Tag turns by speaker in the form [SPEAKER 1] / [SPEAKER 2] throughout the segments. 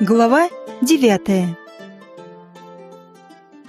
[SPEAKER 1] Глава девятая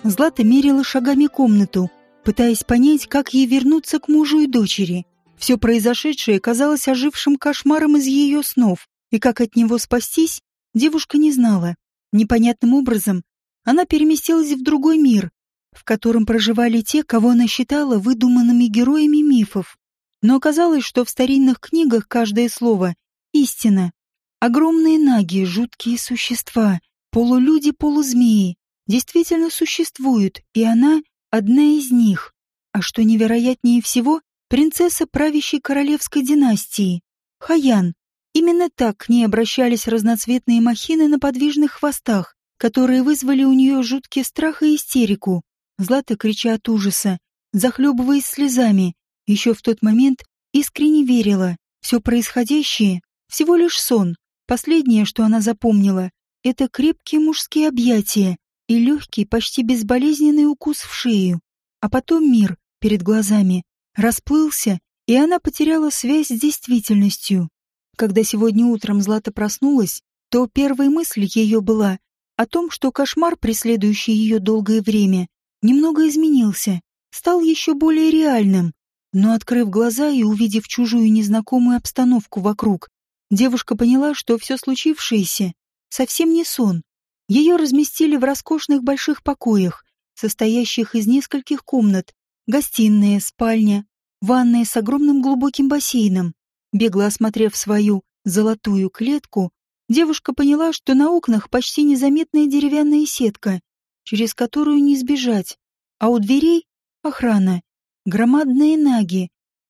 [SPEAKER 1] Злата мерила шагами комнату, пытаясь понять, как ей вернуться к мужу и дочери. Все произошедшее казалось ожившим кошмаром из ее снов, и как от него спастись, девушка не знала. Непонятным образом она переместилась в другой мир, в котором проживали те, кого она считала выдуманными героями мифов. Но оказалось, что в старинных книгах каждое слово — истина. Огромные наги, жуткие существа, полулюди-полузмеи, действительно существуют, и она — одна из них. А что невероятнее всего, принцесса правящей королевской династии. Хаян. Именно так к ней обращались разноцветные махины на подвижных хвостах, которые вызвали у нее жуткий страх и истерику. Злата, крича от ужаса, захлебываясь слезами, еще в тот момент искренне верила. Все происходящее — всего лишь сон. Последнее, что она запомнила, это крепкие мужские объятия и легкий, почти безболезненный укус в шею. А потом мир перед глазами расплылся, и она потеряла связь с действительностью. Когда сегодня утром Злата проснулась, то первой мысль ее была о том, что кошмар, преследующий ее долгое время, немного изменился, стал еще более реальным. Но, открыв глаза и увидев чужую незнакомую обстановку вокруг, девушка поняла, что все случившееся совсем не сон. Ее разместили в роскошных больших покоях, состоящих из нескольких комнат, гостиная, спальня, ванная с огромным глубоким бассейном. Бегло осмотрев свою золотую клетку, девушка поняла, что на окнах почти незаметная деревянная сетка, через которую не сбежать, а у дверей — охрана. Громадные наги,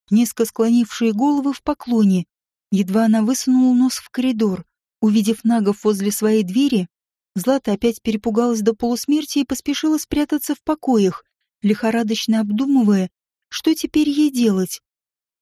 [SPEAKER 1] низко склонившие головы в поклоне. Едва она высунула нос в коридор, увидев нагов возле своей двери, Злата опять перепугалась до полусмерти и поспешила спрятаться в покоях, лихорадочно обдумывая, что теперь ей делать.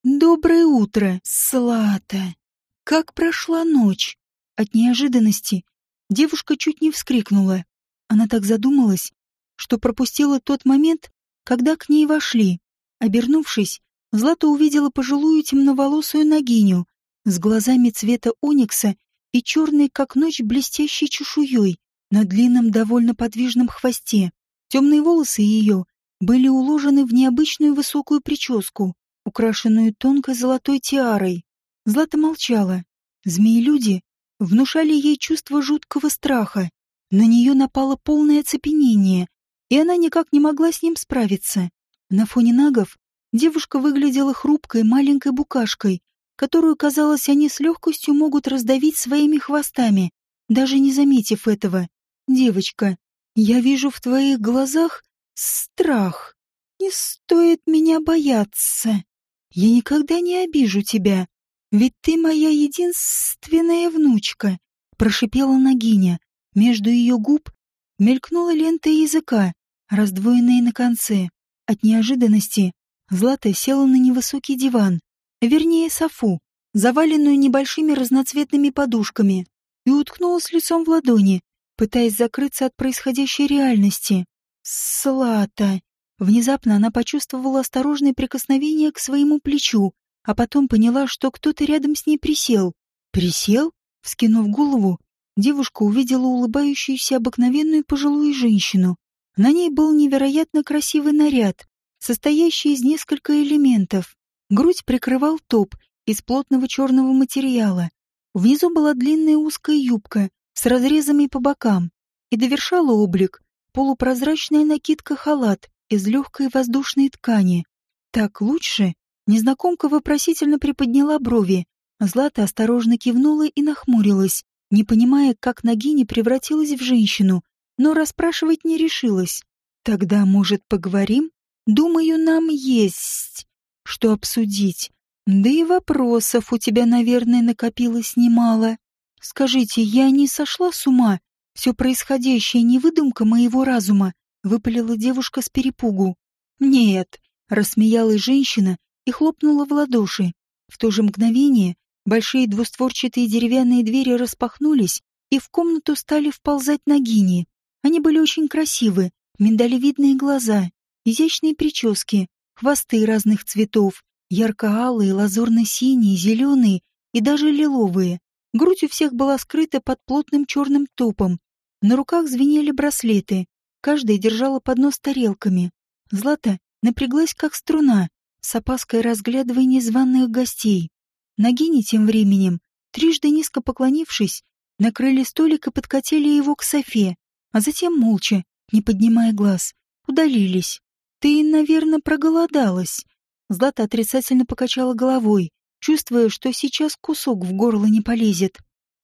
[SPEAKER 1] «Доброе утро, Злата! Как прошла ночь?» От неожиданности девушка чуть не вскрикнула. Она так задумалась, что пропустила тот момент, когда к ней вошли. Обернувшись, Злата увидела пожилую темноволосую нагиню с глазами цвета оникса и черной, как ночь, блестящей чешуей на длинном, довольно подвижном хвосте. Темные волосы ее были уложены в необычную высокую прическу, украшенную тонкой золотой тиарой. Злата молчала. Змеи-люди внушали ей чувство жуткого страха. На нее напало полное оцепенение, и она никак не могла с ним справиться. На фоне нагов девушка выглядела хрупкой маленькой букашкой, которую, казалось, они с легкостью могут раздавить своими хвостами, даже не заметив этого. «Девочка, я вижу в твоих глазах страх. Не стоит меня бояться. Я никогда не обижу тебя, ведь ты моя единственная внучка», — прошипела Нагиня. Между ее губ мелькнула лента языка, раздвоенная на конце. От неожиданности Злата села на невысокий диван, вернее софу, заваленную небольшими разноцветными подушками, и уткнулась лицом в ладони, пытаясь закрыться от происходящей реальности. Злата! Внезапно она почувствовала осторожное прикосновение к своему плечу, а потом поняла, что кто-то рядом с ней присел. Присел? Вскинув голову, девушка увидела улыбающуюся обыкновенную пожилую женщину, на ней был невероятно красивый наряд, состоящий из нескольких элементов. Грудь прикрывал топ из плотного черного материала. Внизу была длинная узкая юбка с разрезами по бокам и довершала облик полупрозрачная накидка-халат из легкой воздушной ткани. Так лучше? Незнакомка вопросительно приподняла брови. Злата осторожно кивнула и нахмурилась, не понимая, как Нагини превратилась в женщину, но расспрашивать не решилась. Тогда, может, поговорим? Думаю, нам есть что обсудить. Да и вопросов у тебя, наверное, накопилось немало. Скажите, я не сошла с ума? Все происходящее не выдумка моего разума, выпалила девушка с перепугу. Нет, рассмеялась женщина и хлопнула в ладоши. В то же мгновение большие двустворчатые деревянные двери распахнулись, и в комнату стали вползать нагини. Они были очень красивы, миндалевидные глаза, изящные прически, хвосты разных цветов, ярко-алые, лазурно-синие, зеленые и даже лиловые. Грудь у всех была скрыта под плотным черным топом. На руках звенели браслеты. Каждая держала поднос тарелками. Злата напряглась, как струна, с опаской разглядывая незваных гостей. Нагини тем временем, трижды низко поклонившись, накрыли столик и подкатили его к Софе, а затем молча, не поднимая глаз, удалились. «Ты, наверное, проголодалась». Злата отрицательно покачала головой, чувствуя, что сейчас кусок в горло не полезет.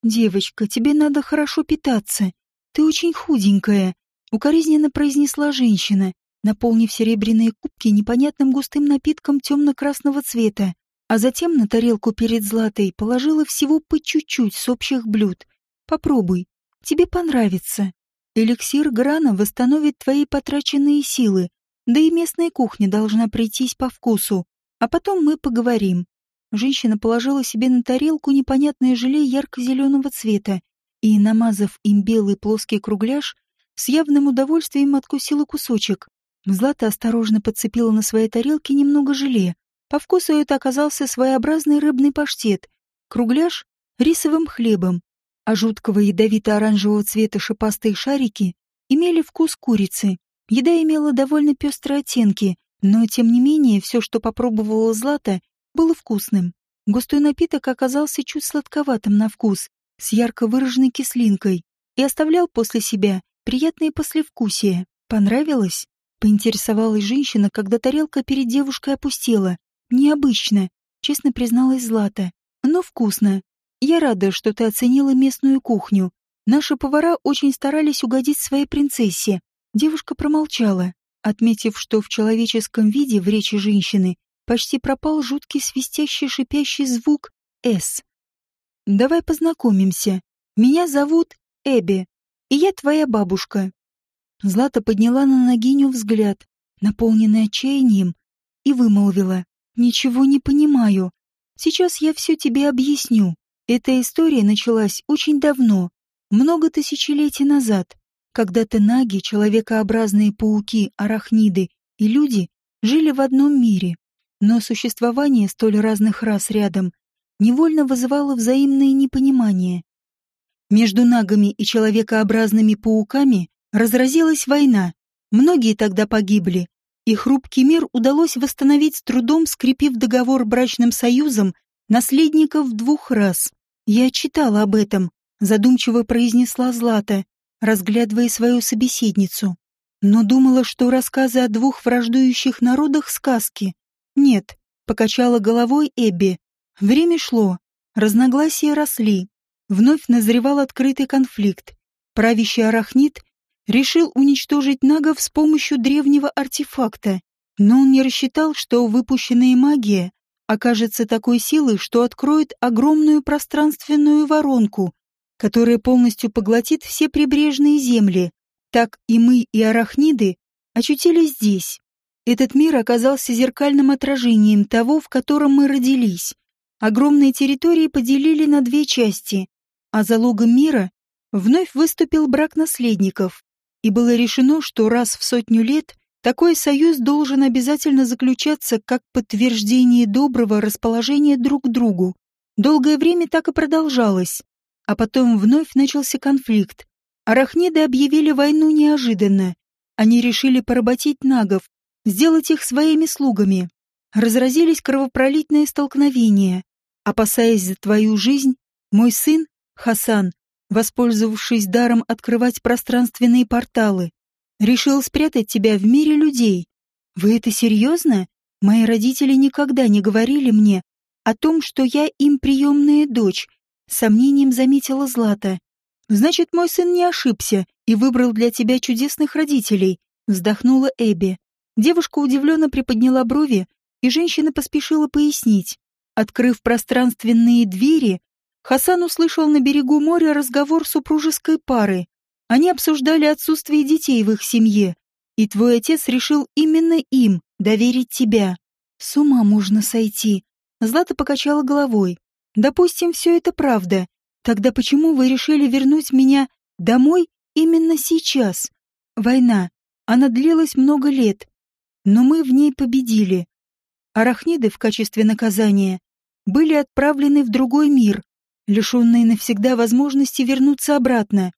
[SPEAKER 1] «Девочка, тебе надо хорошо питаться. Ты очень худенькая», — укоризненно произнесла женщина, наполнив серебряные кубки непонятным густым напитком темно-красного цвета, а затем на тарелку перед Златой положила всего по чуть-чуть с общих блюд. «Попробуй, тебе понравится. Эликсир Грана восстановит твои потраченные силы, да и местная кухня должна прийтись по вкусу, а потом мы поговорим». Женщина положила себе на тарелку непонятное желе ярко-зеленого цвета и, намазав им белый плоский кругляш, с явным удовольствием откусила кусочек. Злата осторожно подцепила на своей тарелке немного желе. По вкусу это оказался своеобразный рыбный паштет, кругляш — рисовым хлебом, а жуткого ядовито-оранжевого цвета шипастые шарики имели вкус курицы. Еда имела довольно пестрые оттенки, но, тем не менее, все, что попробовала Злата, было вкусным. Густой напиток оказался чуть сладковатым на вкус, с ярко выраженной кислинкой, и оставлял после себя приятное послевкусие. Понравилось? Поинтересовалась женщина, когда тарелка перед девушкой опустела. Необычно, честно призналась Злата. Но вкусно. Я рада, что ты оценила местную кухню. Наши повара очень старались угодить своей принцессе. Девушка промолчала, отметив, что в человеческом виде в речи женщины почти пропал жуткий свистящий шипящий звук «С». «Давай познакомимся. Меня зовут Эбби, и я твоя бабушка. Злата подняла на Нагиню взгляд, наполненный отчаянием, и вымолвила. «Ничего не понимаю. Сейчас я все тебе объясню. Эта история началась очень давно, много тысячелетий назад. Когда-то наги, человекообразные пауки, арахниды и люди жили в одном мире. Но существование столь разных рас рядом невольно вызывало взаимное непонимание. Между нагами и человекообразными пауками Разразилась война. Многие тогда погибли, и хрупкий мир удалось восстановить с трудом, скрепив договор брачным союзом наследников двух рас. Я читала об этом, задумчиво произнесла Злата, разглядывая свою собеседницу. Но думала, что рассказы о двух враждующих народах — сказки. Нет, покачала головой Эбби. Время шло, разногласия росли. Вновь назревал открытый конфликт. Правящий арахнит решил уничтожить нагов с помощью древнего артефакта, но он не рассчитал, что выпущенная магия окажется такой силой, что откроет огромную пространственную воронку, которая полностью поглотит все прибрежные земли. Так и мы, и арахниды очутились здесь. Этот мир оказался зеркальным отражением того, в котором мы родились. Огромные территории поделили на две части, а залогом мира вновь выступил брак наследников и было решено, что раз в сотню лет такой союз должен обязательно заключаться как подтверждение доброго расположения друг к другу. Долгое время так и продолжалось, а потом вновь начался конфликт. Арахниды объявили войну неожиданно. Они решили поработить нагов, сделать их своими слугами. Разразились кровопролитные столкновения. Опасаясь за твою жизнь, мой сын, Хасан, воспользовавшись даром открывать пространственные порталы. Решил спрятать тебя в мире людей. Вы это серьезно? Мои родители никогда не говорили мне о том, что я им приемная дочь, сомнением заметила Злата. Значит, мой сын не ошибся и выбрал для тебя чудесных родителей, вздохнула Эбби. Девушка удивленно приподняла брови, и женщина поспешила пояснить. Открыв пространственные двери, Хасан услышал на берегу моря разговор супружеской пары. Они обсуждали отсутствие детей в их семье, и твой отец решил именно им доверить тебя. С ума можно сойти. Злата покачала головой. Допустим, все это правда. Тогда почему вы решили вернуть меня домой именно сейчас? Война. Она длилась много лет. Но мы в ней победили. Арахниды в качестве наказания были отправлены в другой мир, лишенные навсегда возможности вернуться обратно.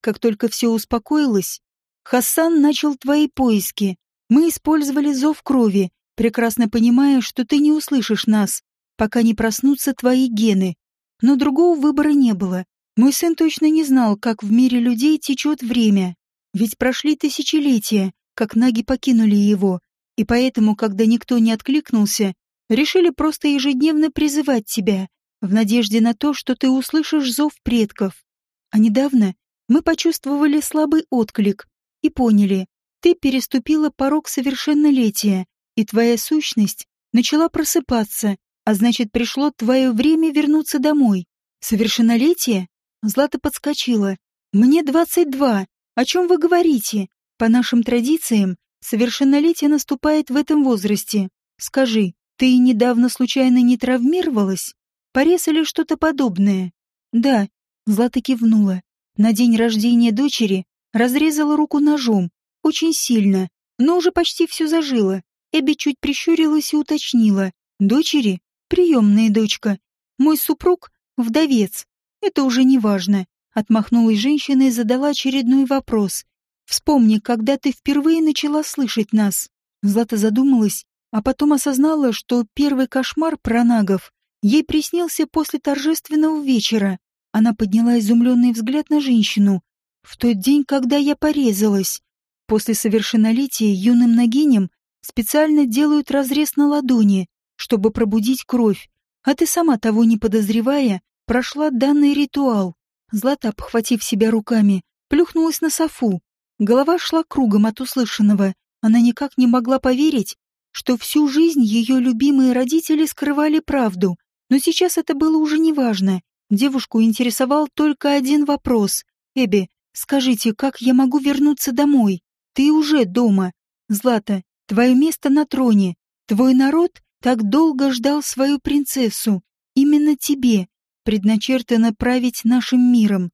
[SPEAKER 1] Как только все успокоилось, Хасан начал твои поиски. Мы использовали зов крови, прекрасно понимая, что ты не услышишь нас, пока не проснутся твои гены. Но другого выбора не было. Мой сын точно не знал, как в мире людей течет время. Ведь прошли тысячелетия, как наги покинули его, и поэтому, когда никто не откликнулся, решили просто ежедневно призывать тебя, в надежде на то, что ты услышишь зов предков. А недавно мы почувствовали слабый отклик и поняли, ты переступила порог совершеннолетия, и твоя сущность начала просыпаться, а значит, пришло твое время вернуться домой. Совершеннолетие? Злата подскочила. Мне двадцать два. О чем вы говорите? По нашим традициям, совершеннолетие наступает в этом возрасте. Скажи, ты недавно случайно не травмировалась? Порез или что-то подобное? Да, Злата кивнула. На день рождения дочери разрезала руку ножом, очень сильно, но уже почти все зажило. Эбби чуть прищурилась и уточнила. Дочери? Приемная дочка. Мой супруг — вдовец. Это уже не важно. Отмахнулась женщина и задала очередной вопрос. «Вспомни, когда ты впервые начала слышать нас». Злата задумалась, а потом осознала, что первый кошмар про нагов ей приснился после торжественного вечера. Она подняла изумленный взгляд на женщину. «В тот день, когда я порезалась. После совершеннолетия юным нагиням специально делают разрез на ладони, чтобы пробудить кровь, а ты сама того не подозревая, прошла данный ритуал. Злата, обхватив себя руками, плюхнулась на софу. Голова шла кругом от услышанного. Она никак не могла поверить, что всю жизнь ее любимые родители скрывали правду. Но сейчас это было уже неважно. Девушку интересовал только один вопрос. «Эбби, скажите, как я могу вернуться домой? Ты уже дома. Злата, твое место на троне. Твой народ так долго ждал свою принцессу. Именно тебе предначертано править нашим миром.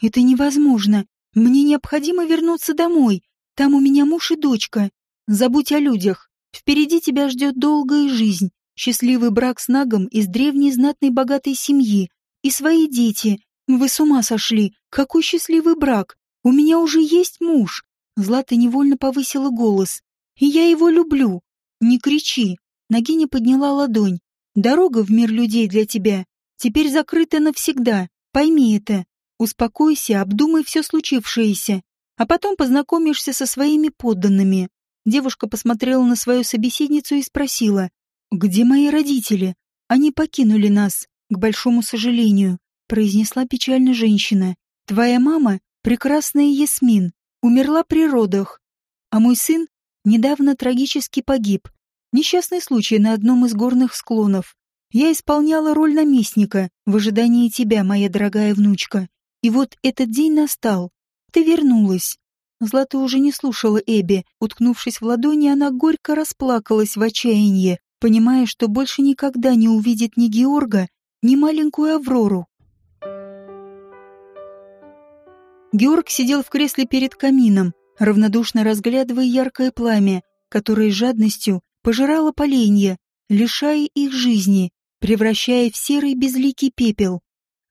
[SPEAKER 1] Это невозможно. Мне необходимо вернуться домой. Там у меня муж и дочка. Забудь о людях. Впереди тебя ждет долгая жизнь, счастливый брак с нагом из древней знатной богатой семьи. И свои дети. Вы с ума сошли. Какой счастливый брак. У меня уже есть муж. Злата невольно повысила голос. И я его люблю. Не кричи. Нагиня подняла ладонь. Дорога в мир людей для тебя теперь закрыта навсегда. Пойми это. Успокойся, обдумай все случившееся, а потом познакомишься со своими подданными. Девушка посмотрела на свою собеседницу и спросила, «Где мои родители? Они покинули нас, к большому сожалению», произнесла печально женщина. «Твоя мама, прекрасная Ясмин, умерла при родах, а мой сын недавно трагически погиб. Несчастный случай на одном из горных склонов. Я исполняла роль наместника в ожидании тебя, моя дорогая внучка. И вот этот день настал. Ты вернулась. Злата уже не слушала Эбби. Уткнувшись в ладони, она горько расплакалась в отчаянии, понимая, что больше никогда не увидит ни Георга, ни маленькую Аврору. Георг сидел в кресле перед камином, равнодушно разглядывая яркое пламя, которое жадностью пожирало поленья, лишая их жизни превращая в серый безликий пепел.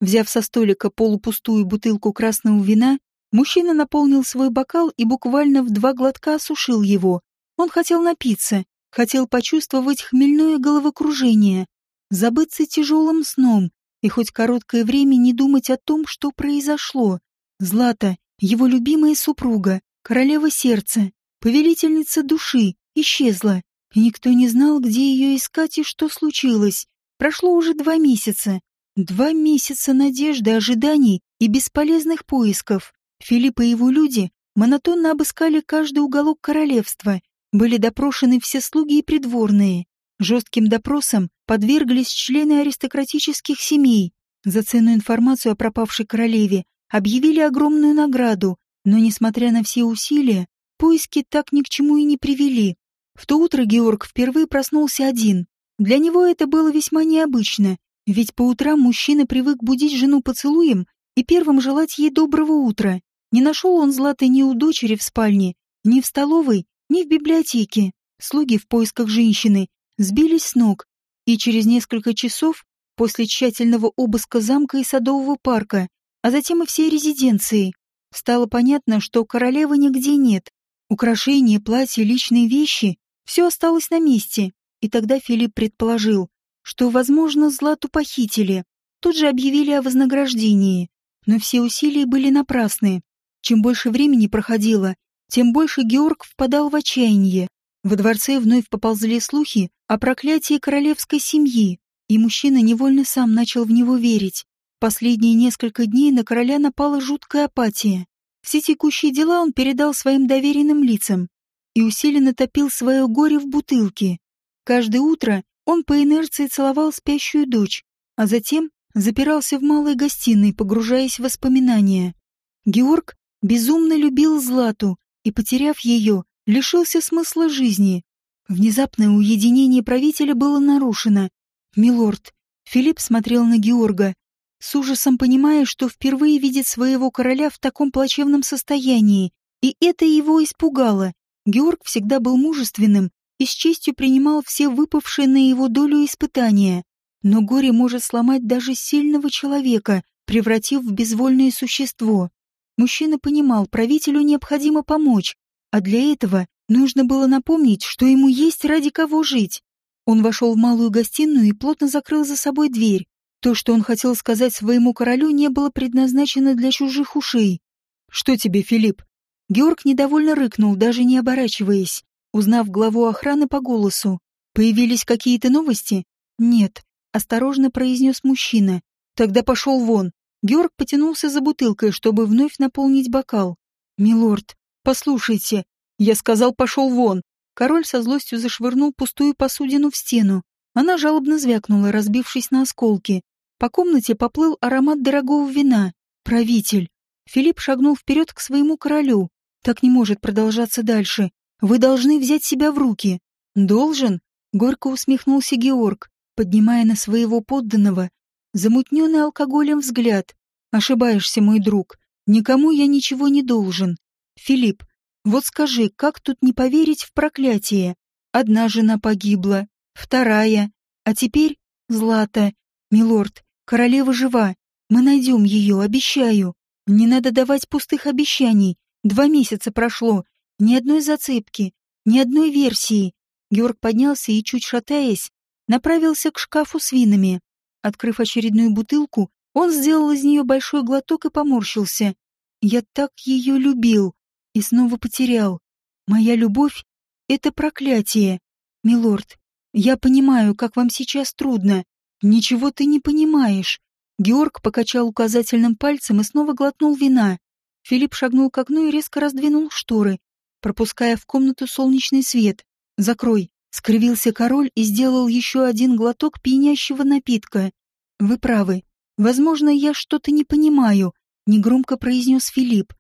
[SPEAKER 1] Взяв со столика полупустую бутылку красного вина, мужчина наполнил свой бокал и буквально в два глотка осушил его. Он хотел напиться, хотел почувствовать хмельное головокружение, забыться тяжелым сном и хоть короткое время не думать о том, что произошло. Злата, его любимая супруга, королева сердца, повелительница души, исчезла, никто не знал, где ее искать и что случилось. Прошло уже два месяца. Два месяца надежды, ожиданий и бесполезных поисков. Филипп и его люди монотонно обыскали каждый уголок королевства, были допрошены все слуги и придворные. Жестким допросам подверглись члены аристократических семей. За ценную информацию о пропавшей королеве объявили огромную награду, но, несмотря на все усилия, поиски так ни к чему и не привели. В то утро Георг впервые проснулся один. Для него это было весьма необычно, ведь по утрам мужчина привык будить жену поцелуем и первым желать ей доброго утра. Не нашел он Златы ни у дочери в спальне, ни в столовой, ни в библиотеке. Слуги в поисках женщины сбились с ног, и через несколько часов после тщательного обыска замка и садового парка, а затем и всей резиденции. Стало понятно, что королевы нигде нет. Украшения, платья, личные вещи — все осталось на месте. И тогда Филипп предположил, что, возможно, Злату похитили. Тут же объявили о вознаграждении. Но все усилия были напрасны. Чем больше времени проходило, тем больше Георг впадал в отчаяние. Во дворце вновь поползли слухи о проклятии королевской семьи, и мужчина невольно сам начал в него верить. Последние несколько дней на короля напала жуткая апатия. Все текущие дела он передал своим доверенным лицам и усиленно топил свое горе в бутылке. Каждое утро он по инерции целовал спящую дочь, а затем запирался в малой гостиной, погружаясь в воспоминания. Георг безумно любил Злату и, потеряв ее, лишился смысла жизни. Внезапное уединение правителя было нарушено. «Милорд», Филипп смотрел на Георга, с ужасом понимая, что впервые видит своего короля в таком плачевном состоянии, и это его испугало. Георг всегда был мужественным и с честью принимал все выпавшие на его долю испытания. Но горе может сломать даже сильного человека, превратив в безвольное существо. Мужчина понимал, правителю необходимо помочь, а для этого нужно было напомнить, что ему есть ради кого жить. Он вошел в малую гостиную и плотно закрыл за собой дверь, то, что он хотел сказать своему королю, не было предназначено для чужих ушей. «Что тебе, Филипп?» Георг недовольно рыкнул, даже не оборачиваясь, узнав главу охраны по голосу. «Появились какие-то новости?» «Нет», — осторожно произнес мужчина. «Тогда пошел вон». Георг потянулся за бутылкой, чтобы вновь наполнить бокал. «Милорд, послушайте». Я сказал, пошел вон. Король со злостью зашвырнул пустую посудину в стену. Она жалобно звякнула, разбившись на осколки. По комнате поплыл аромат дорогого вина. Правитель. Филипп шагнул вперед к своему королю. Так не может продолжаться дальше. Вы должны взять себя в руки. Должен? Горько усмехнулся Георг, поднимая на своего подданного замутненный алкоголем взгляд. Ошибаешься, мой друг. Никому я ничего не должен. Филипп, вот скажи, как тут не поверить в проклятие? Одна жена погибла, вторая, а теперь Злата. Милорд, Королева жива. Мы найдем ее, обещаю. Не надо давать пустых обещаний. Два месяца прошло. Ни одной зацепки, ни одной версии. Георг поднялся и, чуть шатаясь, направился к шкафу с винами. Открыв очередную бутылку, он сделал из нее большой глоток и поморщился. Я так ее любил и снова потерял. Моя любовь — это проклятие. Милорд, я понимаю, как вам сейчас трудно, «Ничего ты не понимаешь». Георг покачал указательным пальцем и снова глотнул вина. Филипп шагнул к окну и резко раздвинул шторы, пропуская в комнату солнечный свет. «Закрой!» — скривился король и сделал еще один глоток пьянящего напитка. «Вы правы. Возможно, я что-то не понимаю», — негромко произнес Филипп.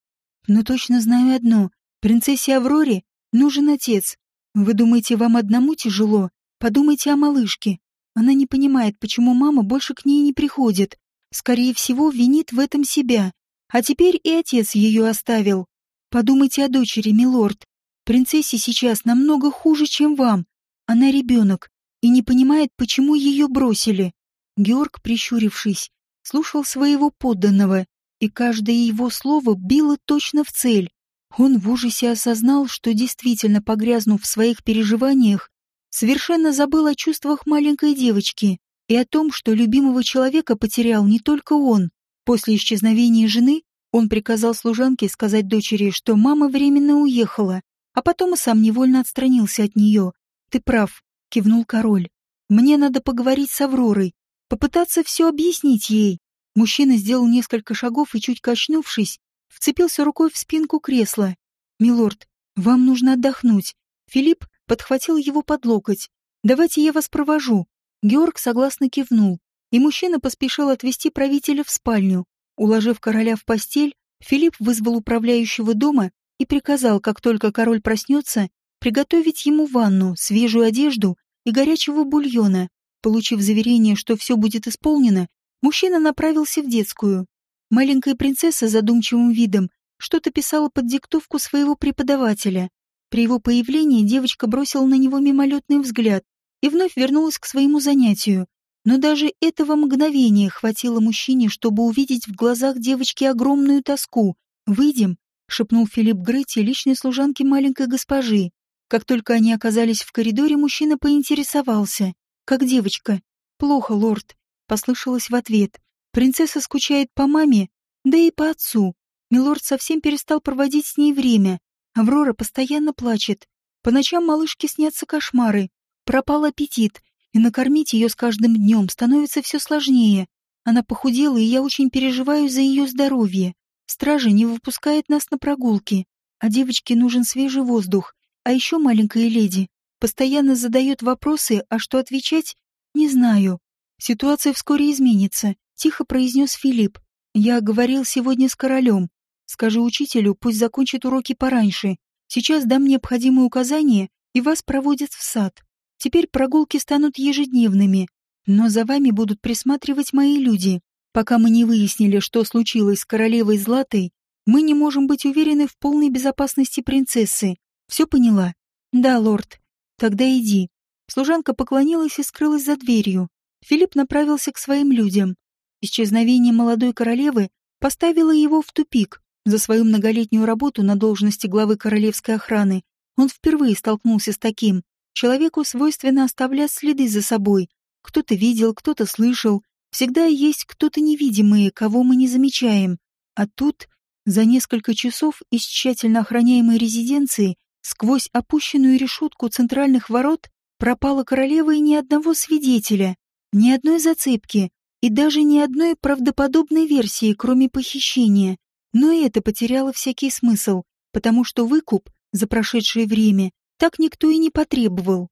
[SPEAKER 1] «Но точно знаю одно. Принцессе Авроре нужен отец. Вы думаете, вам одному тяжело? Подумайте о малышке. Она не понимает, почему мама больше к ней не приходит. Скорее всего, винит в этом себя. А теперь и отец ее оставил. Подумайте о дочери, милорд. Принцессе сейчас намного хуже, чем вам. Она ребенок и не понимает, почему ее бросили. Георг, прищурившись, слушал своего подданного, и каждое его слово било точно в цель. Он в ужасе осознал, что действительно погрязнув в своих переживаниях, совершенно забыл о чувствах маленькой девочки и о том, что любимого человека потерял не только он. После исчезновения жены он приказал служанке сказать дочери, что мама временно уехала, а потом и сам невольно отстранился от нее. «Ты прав», — кивнул король. «Мне надо поговорить с Авророй, попытаться все объяснить ей». Мужчина сделал несколько шагов и, чуть качнувшись, вцепился рукой в спинку кресла. «Милорд, вам нужно отдохнуть. Филипп подхватил его под локоть. «Давайте я вас провожу». Георг согласно кивнул, и мужчина поспешил отвести правителя в спальню. Уложив короля в постель, Филипп вызвал управляющего дома и приказал, как только король проснется, приготовить ему ванну, свежую одежду и горячего бульона. Получив заверение, что все будет исполнено, мужчина направился в детскую. Маленькая принцесса задумчивым видом что-то писала под диктовку своего преподавателя. При его появлении девочка бросила на него мимолетный взгляд и вновь вернулась к своему занятию. Но даже этого мгновения хватило мужчине, чтобы увидеть в глазах девочки огромную тоску. «Выйдем», — шепнул Филипп Гретти личной служанке маленькой госпожи. Как только они оказались в коридоре, мужчина поинтересовался. «Как девочка?» «Плохо, лорд», — послышалось в ответ. «Принцесса скучает по маме, да и по отцу. Милорд совсем перестал проводить с ней время. Аврора постоянно плачет. По ночам малышке снятся кошмары. Пропал аппетит, и накормить ее с каждым днем становится все сложнее. Она похудела, и я очень переживаю за ее здоровье. Стража не выпускает нас на прогулки, а девочке нужен свежий воздух. А еще маленькая леди постоянно задает вопросы, а что отвечать, не знаю. Ситуация вскоре изменится, тихо произнес Филипп. Я говорил сегодня с королем. Скажи учителю, пусть закончит уроки пораньше. Сейчас дам необходимые указания, и вас проводят в сад. Теперь прогулки станут ежедневными, но за вами будут присматривать мои люди. Пока мы не выяснили, что случилось с королевой Златой, мы не можем быть уверены в полной безопасности принцессы. Все поняла? Да, лорд. Тогда иди. Служанка поклонилась и скрылась за дверью. Филипп направился к своим людям. Исчезновение молодой королевы поставило его в тупик. За свою многолетнюю работу на должности главы королевской охраны он впервые столкнулся с таким. Человеку свойственно оставлять следы за собой. Кто-то видел, кто-то слышал. Всегда есть кто-то невидимый, кого мы не замечаем. А тут, за несколько часов из тщательно охраняемой резиденции, сквозь опущенную решетку центральных ворот, пропала королева и ни одного свидетеля, ни одной зацепки и даже ни одной правдоподобной версии, кроме похищения. Но и это потеряло всякий смысл, потому что выкуп за прошедшее время так никто и не потребовал.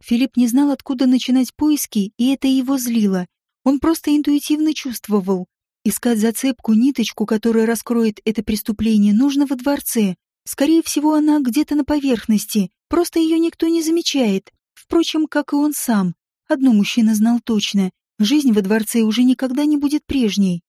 [SPEAKER 1] Филипп не знал, откуда начинать поиски, и это его злило. Он просто интуитивно чувствовал. Искать зацепку, ниточку, которая раскроет это преступление, нужно во дворце. Скорее всего, она где-то на поверхности, просто ее никто не замечает. Впрочем, как и он сам. Одно мужчина знал точно. Жизнь во дворце уже никогда не будет прежней.